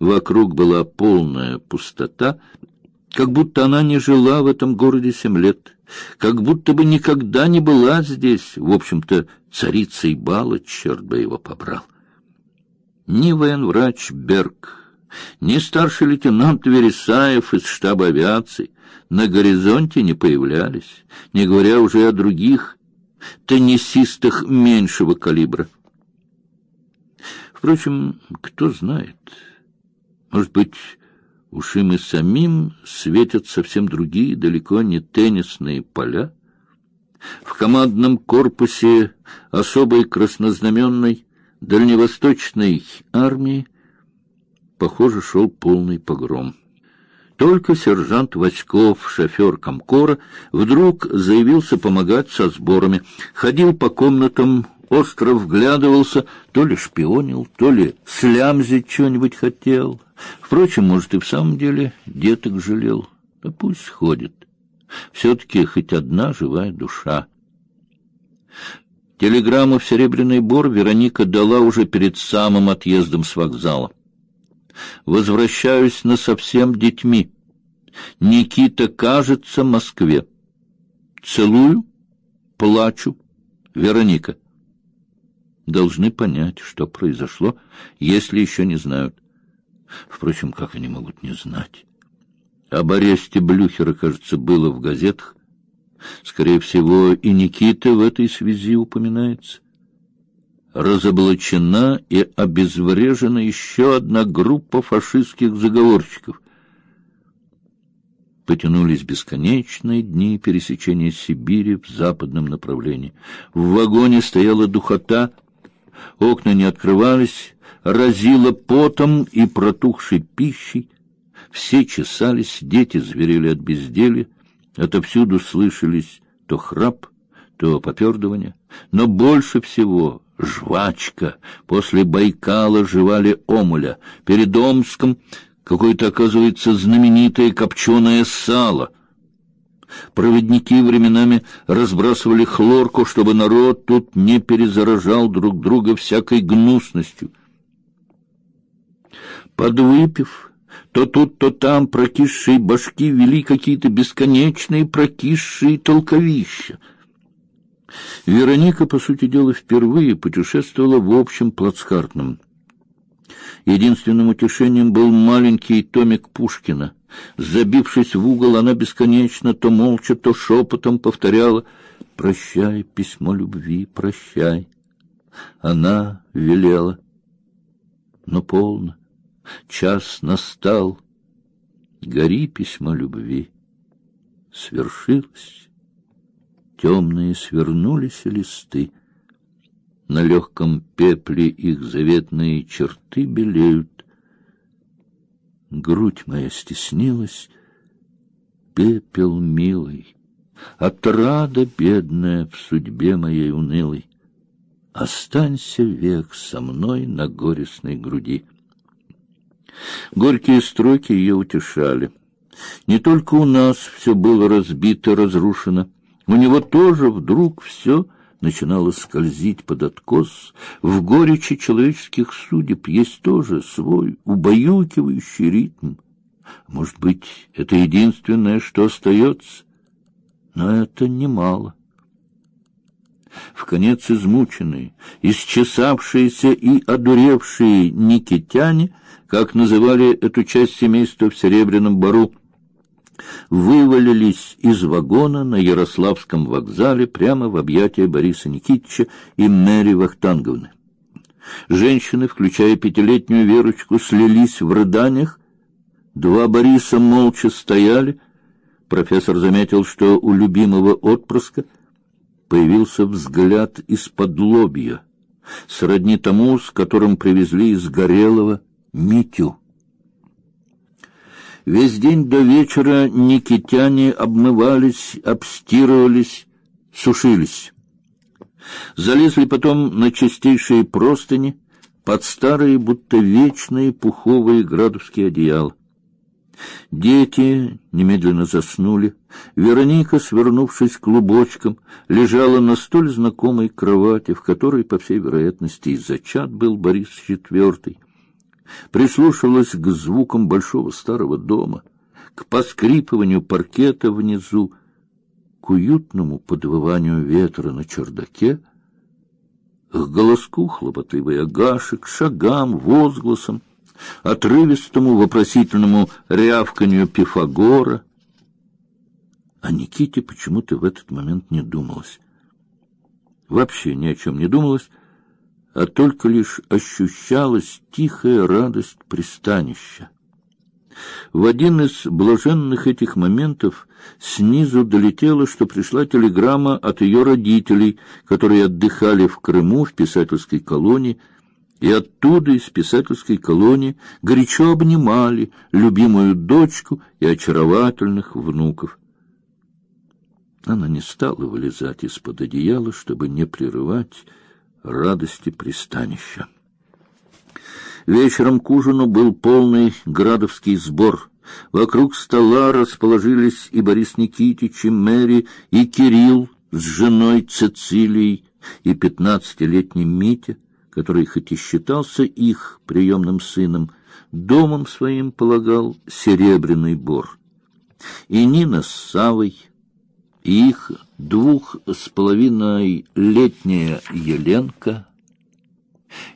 Вокруг была полная пустота, как будто она не жила в этом городе семь лет, как будто бы никогда не была здесь, в общем-то, царицей бала, черт бы его побрал. Ни военврач Берг, ни старший лейтенант Вересаев из штаба авиации на горизонте не появлялись, не говоря уже о других теннисистах меньшего калибра. Впрочем, кто знает, может быть, уж им и самим светят совсем другие, далеко не теннисные поля. В командном корпусе особой краснознаменной дальневосточной армии, похоже, шел полный погром. Только сержант Васьков, шофер Комкора, вдруг заявился помогать со сборами, ходил по комнатам, остро вглядывался, то ли шпионил, то ли слямзить что-нибудь хотел. Впрочем, может, и в самом деле деток жалел. Да пусть ходит. Все-таки хоть одна живая душа. Телеграмму в Серебряный Бор Вероника дала уже перед самым отъездом с вокзала. Возвращаюсь на совсем детьми. Никита кажется Москве. Целую, плачу. Вероника. Должны понять, что произошло, если еще не знают. Впрочем, как они могут не знать? Об аресте Блюхера, кажется, было в газетах. Скорее всего, и Никита в этой связи упоминается. Разоблачена и обезврежена еще одна группа фашистских заговорщиков. Потянулись бесконечные дни пересечения Сибири в западном направлении. В вагоне стояла духота, окна не открывались, разило потом и протухшей пищей. Все чесались, дети зверели от безделья, отовсюду слышались то храп, то попердывание, но больше всего жвачка. После Байкала жевали омуля, перед Омском какое-то, оказывается, знаменитое копченое сало — Проводники временами разбрасывали хлорку, чтобы народ тут не перезаражал друг друга всякой гнусностью. Подвыпив, то тут, то там прокисшие башки вели какие-то бесконечные прокисшие толковища. Вероника, по сути дела, впервые путешествовала в общем плацкартном. Единственным утешением был маленький томик Пушкина. Забившись в угол, она бесконечно то молча, то шепотом повторяла «Прощай, письмо любви, прощай». Она велела, но полно, час настал, гори письмо любви. Свершилось, темные свернулись листы, на легком пепле их заветные черты белеют. Грудь моя стеснилась, пепел милый, Отрада бедная в судьбе моей унылой. Останься век со мной на горестной груди. Горькие строки ее утешали. Не только у нас все было разбито, разрушено. У него тоже вдруг все начинала скользить под откос. В горечи человеческих судеб есть тоже свой убаюкивающий ритм. Может быть, это единственное, что остается, но это немало. В конец измученные, исчесавшиеся и одуревшие никитяне, как называли эту часть семейства в Серебряном Бару, вывалились из вагона на Ярославском вокзале прямо в объятия Бориса Никитича и Мэри Вахтанговны. Женщины, включая пятилетнюю Верочку, слились в рыданиях. Два Бориса молча стояли. Профессор заметил, что у любимого отпрыска появился взгляд из-под лобья, сродни тому, с которым привезли из Горелого Митю. Весь день до вечера никитяне обмывались, обстирывались, сушились. Залезли потом на чистейшие простыни, под старые, будто вечные пуховые градовские одеяла. Дети немедленно заснули. Вероника, свернувшись клубочком, лежала на столь знакомой кровати, в которой, по всей вероятности, и зачат был Борис IV. Прислушивалась к звукам большого старого дома, к поскрипыванию паркета внизу, к уютному подвыванию ветра на чердаке, к голоску хлопотливой Агаши, к шагам, возгласам, отрывистому вопросительному рявканью Пифагора. А Никите почему-то в этот момент не думалось. Вообще ни о чем не думалось, а только лишь ощущалась тихая радость пристанища. В один из блаженных этих моментов снизу долетело, что пришла телеграмма от ее родителей, которые отдыхали в Крыму в писательской колонии, и оттуда из писательской колонии горячо обнимали любимую дочку и очаровательных внуков. Она не стала вылезать из-под одеяла, чтобы не прерывать радости пристанища. Вечером к ужину был полный градовский сбор. Вокруг стола расположились и Борис Никитич, и Мэри, и Кирилл с женой Цицилией, и пятнадцатилетний Митя, который хоть и считался их приемным сыном, домом своим полагал Серебряный Бор. И Нина с Савой, их двух с половиной летняя Еленка,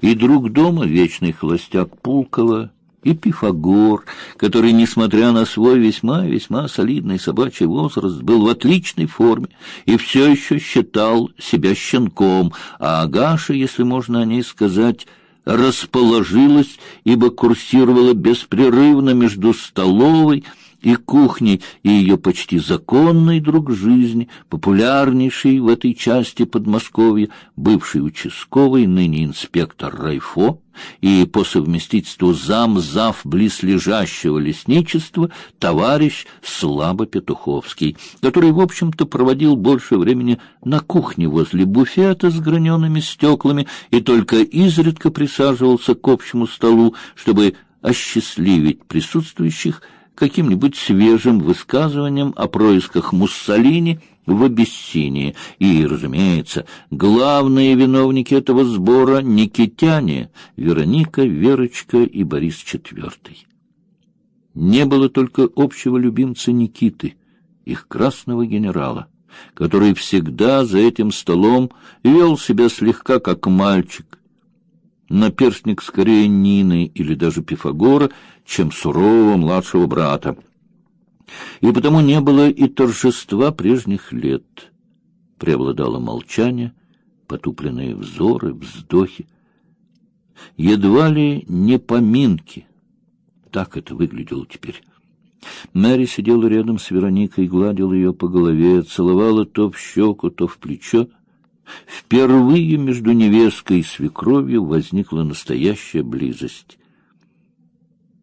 и друг дома вечный холостяк Пулкова, и Пифагор, который, несмотря на свой весьма-весьма солидный собачий возраст, был в отличной форме и все еще считал себя щенком, а Агаша, если можно о ней сказать, расположилась, ибо курсировала беспрерывно между столовой и кухней, и ее почти законный друг жизни, популярнейший в этой части Подмосковья, бывший участковый, ныне инспектор Райфо, и по совместительству зам-зав близлежащего лесничества товарищ Слабо Петуховский, который, в общем-то, проводил больше времени на кухне возле буфета с гранеными стеклами и только изредка присаживался к общему столу, чтобы осчастливить присутствующих каким-нибудь свежим высказыванием о происках Муссолини в Абиссинии. И, разумеется, главные виновники этого сбора — никитяне — Вероника, Верочка и Борис IV. Не было только общего любимца Никиты, их красного генерала, который всегда за этим столом вел себя слегка как мальчик, наперстник скорее Нины или даже Пифагора, чем сурового младшего брата. И потому не было и торжества прежних лет. Преобладало молчание, потупленные взоры, вздохи. Едва ли не поминки. Так это выглядело теперь. Мэри сидела рядом с Вероникой, гладила ее по голове, целовала то в щеку, то в плечо. Впервые между невесткой и свекровью возникла настоящая близость.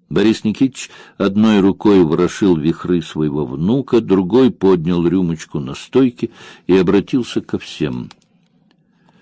Борис Никитич одной рукой ворошил вихры своего внука, другой поднял рюмочку на стойке и обратился ко всем —